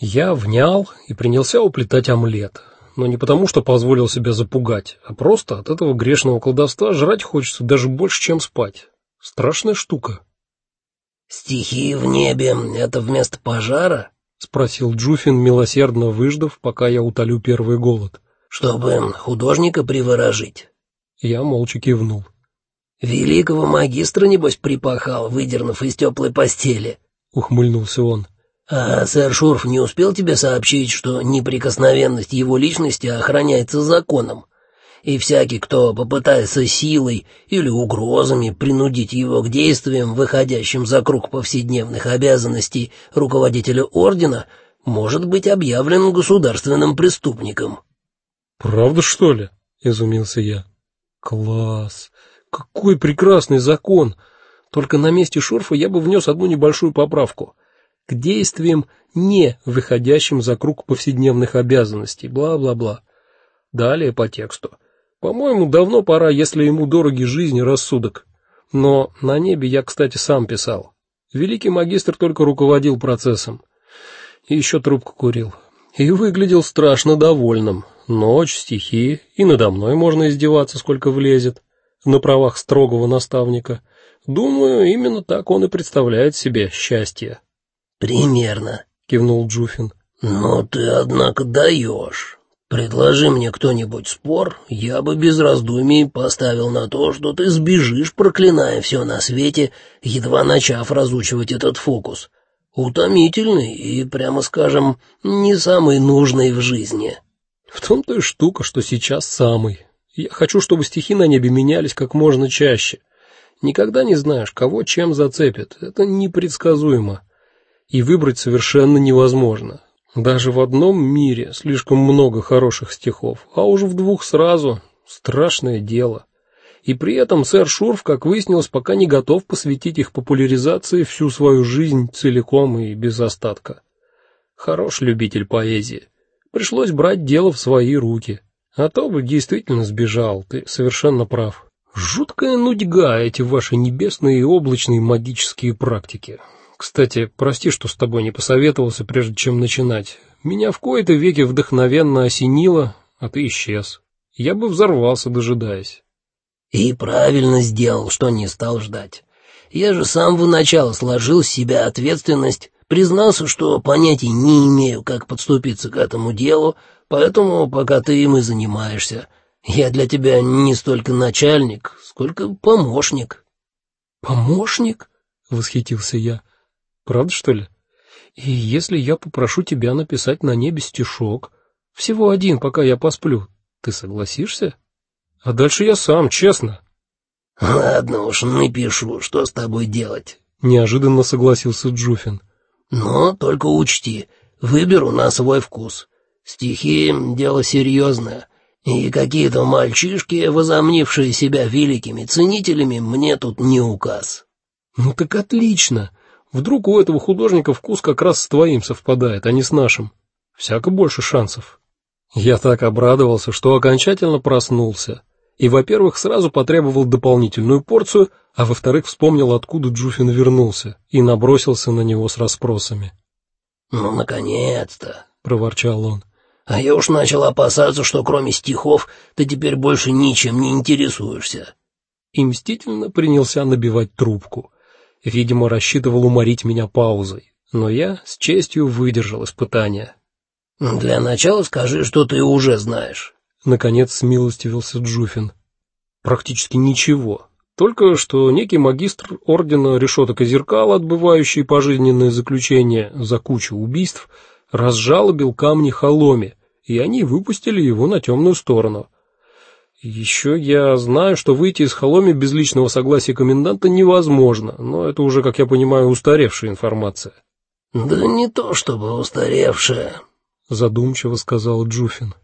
Я внял и принялся уплетать омлет, но не потому, что позволил себя запугать, а просто от этого грешного колдовства жрать хочется даже больше, чем спать. Страшная штука. Стихи в небе это вместо пожара? спросил Джуфин, милосердно выждав, пока я утолю первый голод. Чтобы художника приворожить. Я молча кивнул. Великого магистра небось припахал, выдернув из теплой постели, ухмыльнулся он. А сэр Шурф не успел тебе сообщить, что неприкосновенность его личности охраняется законом, и всякий, кто попытается силой или угрозами принудить его к действиям, выходящим за круг повседневных обязанностей руководителя ордена, может быть объявлен государственным преступником. Правда, что ли? изумился я. Класс. Какой прекрасный закон. Только на месте Шурфа я бы внес одну небольшую поправку к действиям, не выходящим за круг повседневных обязанностей, бла-бла-бла. Далее по тексту. По-моему, давно пора, если ему дороги жизнь и рассудок. Но на небе я, кстати, сам писал. Великий магистр только руководил процессом. И еще трубку курил. И выглядел страшно довольным. Ночь, стихи, и надо мной можно издеваться, сколько влезет, на правах строгого наставника. Думаю, именно так он и представляет себе счастье. Примерно, кивнул Джуфин. Но ты однако даешь. Предложи мне кто-нибудь спор, я бы без раздумий поставил на то, что ты сбежишь, проклиная все на свете, едва начав разучивать этот фокус. Утомительный и, прямо скажем, не самый нужный в жизни. В том-то и штука, что сейчас самый. Я хочу, чтобы стихи на небе менялись как можно чаще. Никогда не знаешь, кого чем зацепит. Это непредсказуемо и выбрать совершенно невозможно. Даже в одном мире слишком много хороших стихов, а уж в двух сразу страшное дело. И при этом сэр Шурф, как выяснилось, пока не готов посвятить их популяризации всю свою жизнь целиком и без остатка. Хорош любитель поэзии. Пришлось брать дело в свои руки. А то бы действительно сбежал, ты совершенно прав. Жуткая нудьга эти ваши небесные и облачные магические практики. Кстати, прости, что с тобой не посоветовался прежде чем начинать. Меня в кои-то веки вдохновенно осенило, а ты исчез. Я бы взорвался, дожидаясь. И правильно сделал, что не стал ждать. Я же сам в начале сложил с себя ответственность, признался, что понятия не имею, как подступиться к этому делу, поэтому пока ты им и занимаешься, я для тебя не столько начальник, сколько помощник. Помощник? восхитился я. Правда, что ли? И если я попрошу тебя написать на небе стишок, всего один, пока я посплю, ты согласишься? А дальше я сам, честно. Ладно уж, напишу, что с тобой делать, неожиданно согласился Джуфин. Но только учти, выберу на свой вкус. Стихи дело серьезное, и какие-то мальчишки, возомнившие себя великими ценителями, мне тут не указ. Ну так отлично. Вдруг у этого художника вкус как раз с твоим совпадает, а не с нашим. Всяко больше шансов. Я так обрадовался, что окончательно проснулся. И, во-первых, сразу потребовал дополнительную порцию, а во-вторых, вспомнил, откуда Джуфин вернулся, и набросился на него с расспросами. "Ну, наконец-то", проворчал он. "А я уж начал опасаться, что кроме стихов ты теперь больше ничем не интересуешься". И мстительно принялся набивать трубку. Видимо, рассчитывал уморить меня паузой, но я с честью выдержал испытание. Для начала скажи, что ты уже знаешь. Наконец смилостивился Джуфин. Практически ничего. Только что некий магистр ордена решеток и зеркал, отбывающий пожизненное заключение за кучу убийств, разжалобил камни Холоме, и они выпустили его на темную сторону. Еще я знаю, что выйти из Холоми без личного согласия коменданта невозможно, но это уже, как я понимаю, устаревшая информация. Да не то чтобы устаревшая, задумчиво сказал Джуфин.